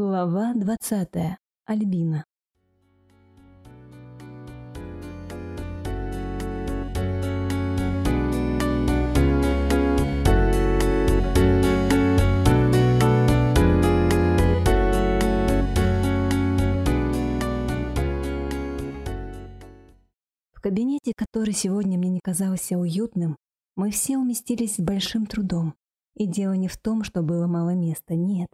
Глава 20. Альбина. В кабинете, который сегодня мне не казался уютным, мы все уместились с большим трудом. И дело не в том, что было мало места, нет.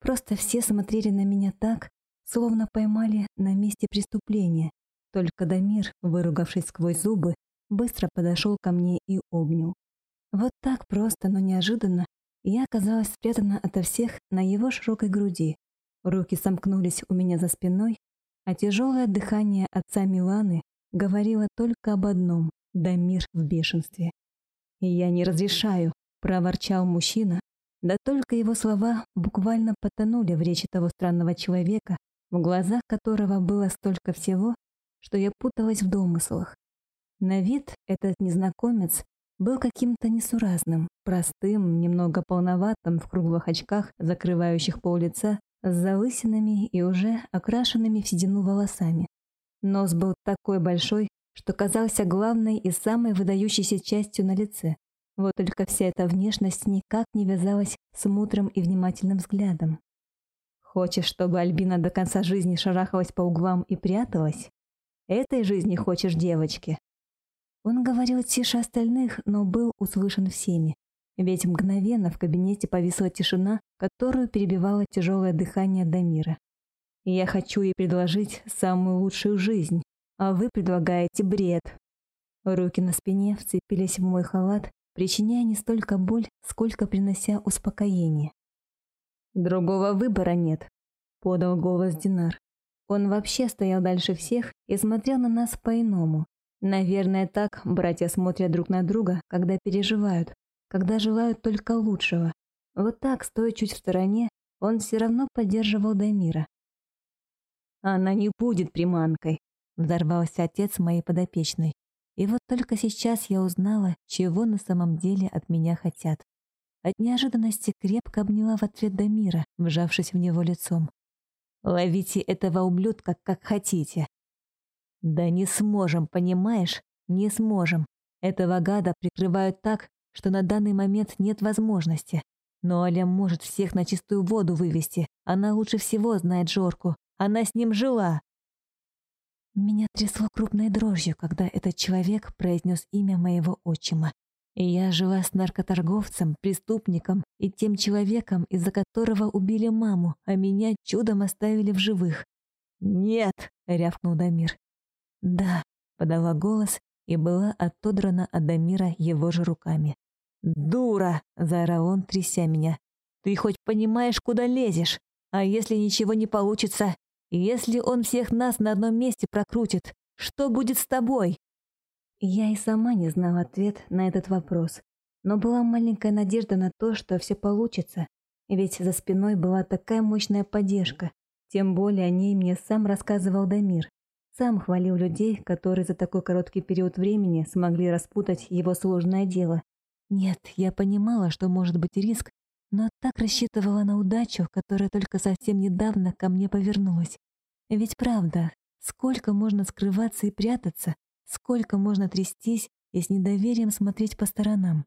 Просто все смотрели на меня так, словно поймали на месте преступления. Только Дамир, выругавшись сквозь зубы, быстро подошел ко мне и обнял. Вот так просто, но неожиданно я оказалась спрятана ото всех на его широкой груди. Руки сомкнулись у меня за спиной, а тяжелое дыхание отца Миланы говорило только об одном — Дамир в бешенстве. «Я не разрешаю», — проворчал мужчина, да только его слова буквально потонули в речи того странного человека, в глазах которого было столько всего, что я путалась в домыслах. На вид этот незнакомец был каким-то несуразным, простым, немного полноватым в круглых очках, закрывающих пол лица, с залысинами и уже окрашенными в седину волосами. Нос был такой большой, что казался главной и самой выдающейся частью на лице, вот только вся эта внешность никак не вязалась с мудрым и внимательным взглядом. Хочешь, чтобы Альбина до конца жизни шарахалась по углам и пряталась? Этой жизни хочешь, девочки?» Он говорил тише остальных, но был услышан всеми. Ведь мгновенно в кабинете повисла тишина, которую перебивало тяжелое дыхание Дамира. «Я хочу ей предложить самую лучшую жизнь, а вы предлагаете бред». Руки на спине вцепились в мой халат, причиняя не столько боль, сколько принося успокоение. «Другого выбора нет», — подал голос Динар. Он вообще стоял дальше всех и смотрел на нас по-иному. Наверное, так братья смотрят друг на друга, когда переживают, когда желают только лучшего. Вот так, стоя чуть в стороне, он все равно поддерживал Дамира. «Она не будет приманкой», — взорвался отец моей подопечной. И вот только сейчас я узнала, чего на самом деле от меня хотят. От неожиданности крепко обняла в ответ Дамира, вжавшись в него лицом. «Ловите этого ублюдка, как хотите». «Да не сможем, понимаешь? Не сможем. Этого гада прикрывают так, что на данный момент нет возможности. Но Аля может всех на чистую воду вывести. Она лучше всего знает Жорку. Она с ним жила. Меня трясло крупной дрожью, когда этот человек произнес имя моего отчима. И я жила с наркоторговцем, преступником и тем человеком, из-за которого убили маму, а меня чудом оставили в живых. «Нет!» — рявкнул Дамир. «Да», — подала голос и была отодрана от Дамира его же руками. «Дура!» — заорал он, тряся меня. «Ты хоть понимаешь, куда лезешь? А если ничего не получится, если он всех нас на одном месте прокрутит, что будет с тобой?» Я и сама не знала ответ на этот вопрос, но была маленькая надежда на то, что все получится, ведь за спиной была такая мощная поддержка, тем более о ней мне сам рассказывал Дамир. Сам хвалил людей, которые за такой короткий период времени смогли распутать его сложное дело. Нет, я понимала, что может быть риск, но так рассчитывала на удачу, которая только совсем недавно ко мне повернулась. Ведь правда, сколько можно скрываться и прятаться, сколько можно трястись и с недоверием смотреть по сторонам.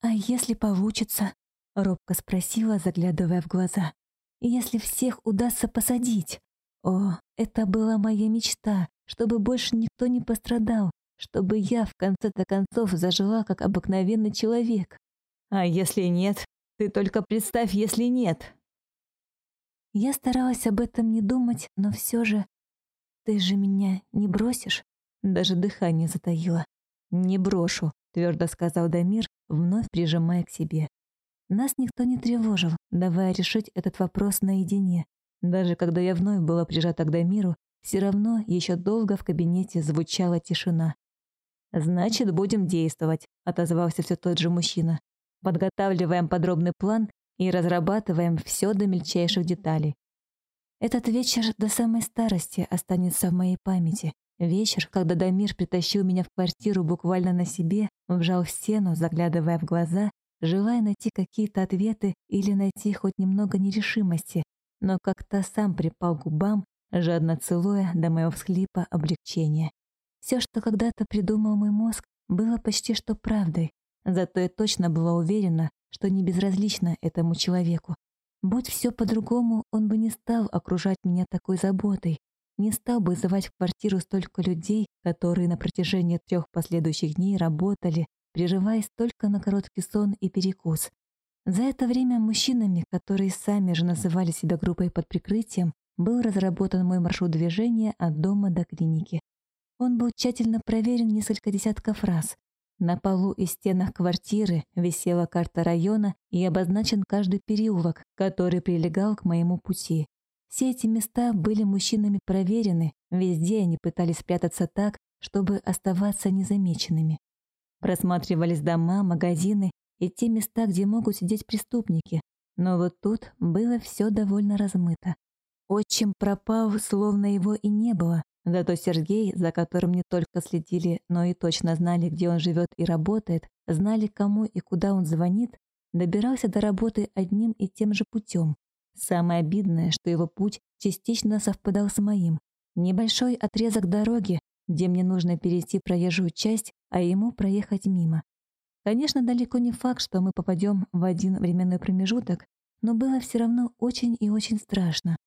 «А если получится?» — робко спросила, заглядывая в глаза. «Если всех удастся посадить?» О, это была моя мечта, чтобы больше никто не пострадал, чтобы я в конце-то концов зажила как обыкновенный человек. А если нет, ты только представь, если нет. Я старалась об этом не думать, но все же... Ты же меня не бросишь? Даже дыхание затаило. «Не брошу», — твердо сказал Дамир, вновь прижимая к себе. Нас никто не тревожил, давая решить этот вопрос наедине. Даже когда я вновь была прижата к Дамиру, все равно еще долго в кабинете звучала тишина. «Значит, будем действовать», — отозвался все тот же мужчина подготавливаем подробный план и разрабатываем все до мельчайших деталей. Этот вечер до самой старости останется в моей памяти. Вечер, когда Дамир притащил меня в квартиру буквально на себе, вжал в стену, заглядывая в глаза, желая найти какие-то ответы или найти хоть немного нерешимости, но как-то сам припал губам, жадно целуя до моего всхлипа облегчения. Все, что когда-то придумал мой мозг, было почти что правдой, Зато я точно была уверена, что не безразлично этому человеку. Будь все по-другому, он бы не стал окружать меня такой заботой, не стал бы звать в квартиру столько людей, которые на протяжении трех последующих дней работали, прерываясь только на короткий сон и перекус. За это время мужчинами, которые сами же называли себя группой под прикрытием, был разработан мой маршрут движения от дома до клиники. Он был тщательно проверен несколько десятков раз, на полу и стенах квартиры висела карта района и обозначен каждый переулок, который прилегал к моему пути. Все эти места были мужчинами проверены, везде они пытались спрятаться так, чтобы оставаться незамеченными. Просматривались дома, магазины и те места, где могут сидеть преступники, но вот тут было все довольно размыто. Отчим пропал, словно его и не было, да то Сергей, за которым не только следили, но и точно знали, где он живет и работает, знали, кому и куда он звонит, добирался до работы одним и тем же путем. Самое обидное, что его путь частично совпадал с моим. Небольшой отрезок дороги, где мне нужно перейти проезжую часть, а ему проехать мимо. Конечно, далеко не факт, что мы попадем в один временной промежуток, но было все равно очень и очень страшно.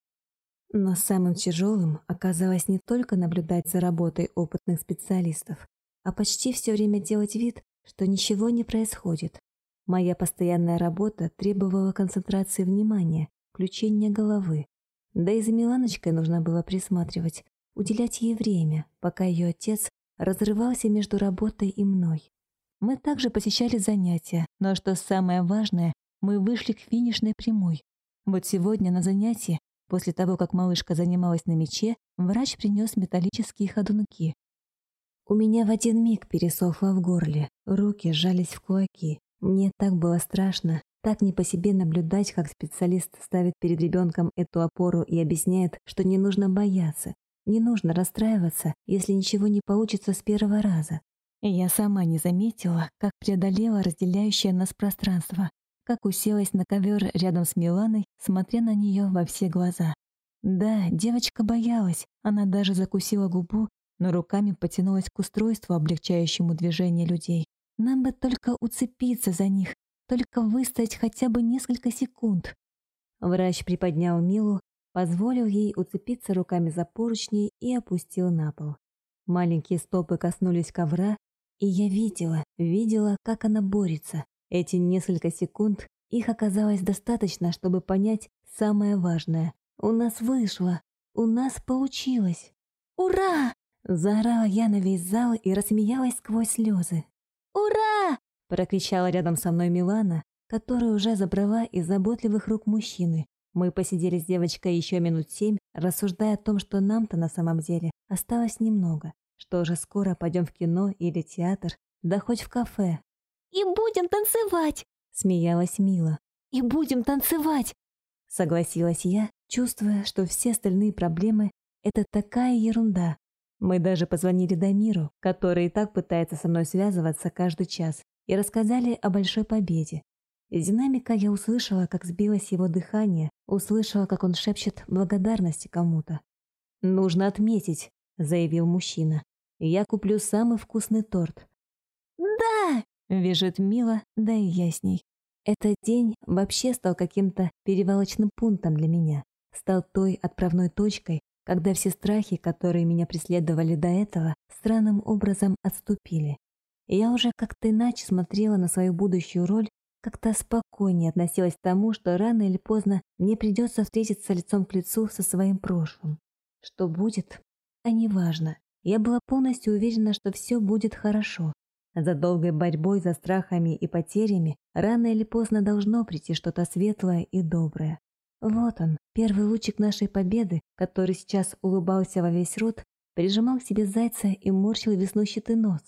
Но самым тяжелым оказалось не только наблюдать за работой опытных специалистов, а почти все время делать вид, что ничего не происходит. Моя постоянная работа требовала концентрации внимания, включения головы. Да и за Миланочкой нужно было присматривать, уделять ей время, пока ее отец разрывался между работой и мной. Мы также посещали занятия, но что самое важное, мы вышли к финишной прямой. Вот сегодня на занятии После того, как малышка занималась на мече, врач принес металлические ходунки. У меня в один миг пересохло в горле, руки сжались в кулаки. Мне так было страшно, так не по себе наблюдать, как специалист ставит перед ребенком эту опору и объясняет, что не нужно бояться, не нужно расстраиваться, если ничего не получится с первого раза. И я сама не заметила, как преодолела разделяющее нас пространство, как уселась на ковер рядом с Миланой, смотря на нее во все глаза. Да, девочка боялась, она даже закусила губу, но руками потянулась к устройству, облегчающему движение людей. Нам бы только уцепиться за них, только выстоять хотя бы несколько секунд. Врач приподнял Милу, позволил ей уцепиться руками за поручни и опустил на пол. Маленькие стопы коснулись ковра, и я видела, видела, как она борется. Эти несколько секунд, их оказалось достаточно, чтобы понять самое важное. У нас вышло, у нас получилось. «Ура!» – заорала я на весь зал и рассмеялась сквозь слезы. «Ура!» – прокричала рядом со мной Милана, которая уже забрала из заботливых рук мужчины. Мы посидели с девочкой еще минут семь, рассуждая о том, что нам-то на самом деле осталось немного, что уже скоро пойдем в кино или театр, да хоть в кафе, и будем танцевать!» — смеялась Мила. «И будем танцевать!» — согласилась я, чувствуя, что все остальные проблемы — это такая ерунда. Мы даже позвонили Дамиру, который и так пытается со мной связываться каждый час, и рассказали о большой победе. Из динамика я услышала, как сбилось его дыхание, услышала, как он шепчет благодарности кому-то. «Нужно отметить», — заявил мужчина. «Я куплю самый вкусный торт». «Да!» Вяжет мило, да и я с ней. Этот день вообще стал каким-то перевалочным пунктом для меня. Стал той отправной точкой, когда все страхи, которые меня преследовали до этого, странным образом отступили. И я уже как-то иначе смотрела на свою будущую роль, как-то спокойнее относилась к тому, что рано или поздно мне придется встретиться лицом к лицу со своим прошлым. Что будет, а неважно. Я была полностью уверена, что все будет хорошо, за долгой борьбой за страхами и потерями рано или поздно должно прийти что-то светлое и доброе. Вот он, первый лучик нашей победы, который сейчас улыбался во весь рот, прижимал к себе зайца и морщил веснущатый нос.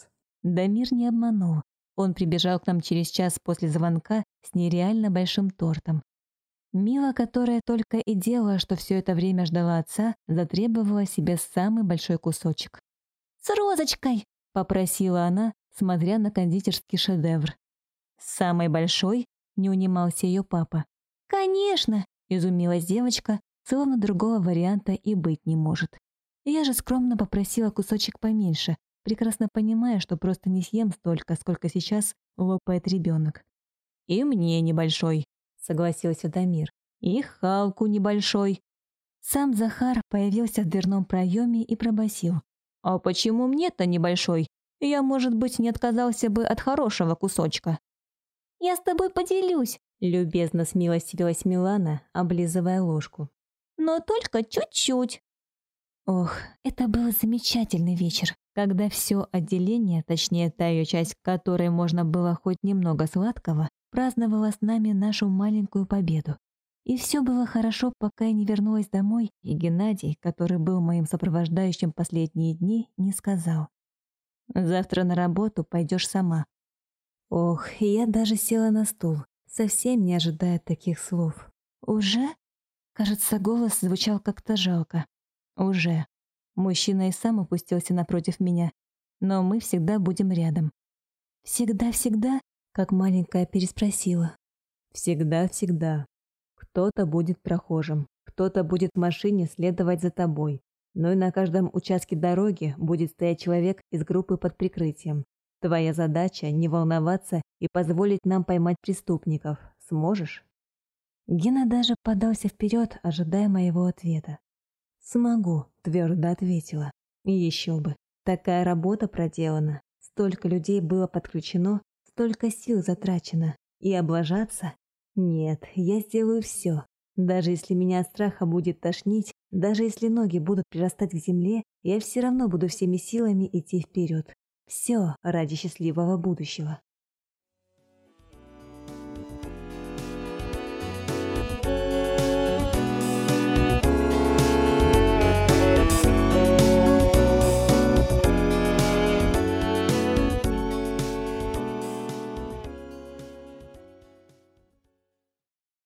Дамир не обманул. Он прибежал к нам через час после звонка с нереально большим тортом. Мила, которая только и делала, что все это время ждала отца, затребовала себе самый большой кусочек. «С розочкой!» — попросила она, смотря на кондитерский шедевр. «Самый большой?» — не унимался ее папа. «Конечно!» — изумилась девочка, словно другого варианта и быть не может. Я же скромно попросила кусочек поменьше, прекрасно понимая, что просто не съем столько, сколько сейчас лопает ребенок. «И мне небольшой», — согласился Дамир. «И Халку небольшой». Сам Захар появился в дверном проеме и пробасил. «А почему мне-то небольшой? Я, может быть, не отказался бы от хорошего кусочка. «Я с тобой поделюсь», — любезно смилостивилась Милана, облизывая ложку. «Но только чуть-чуть». Ох, это был замечательный вечер, когда все отделение, точнее та ее часть, которой можно было хоть немного сладкого, праздновала с нами нашу маленькую победу. И все было хорошо, пока я не вернулась домой, и Геннадий, который был моим сопровождающим последние дни, не сказал, Завтра на работу пойдешь сама». Ох, я даже села на стул, совсем не ожидая таких слов. «Уже?» Кажется, голос звучал как-то жалко. «Уже». Мужчина и сам опустился напротив меня. Но мы всегда будем рядом. «Всегда-всегда?» Как маленькая переспросила. «Всегда-всегда. Кто-то будет прохожим, кто-то будет в машине следовать за тобой, но и на каждом участке дороги будет стоять человек из группы под прикрытием. Твоя задача – не волноваться и позволить нам поймать преступников. Сможешь?» Гена даже подался вперед, ожидая моего ответа. «Смогу», – твердо ответила. И еще бы. Такая работа проделана. Столько людей было подключено, столько сил затрачено. И облажаться? Нет, я сделаю все. Даже если меня от страха будет тошнить, даже если ноги будут прирастать к земле, я все равно буду всеми силами идти вперед. Все ради счастливого будущего.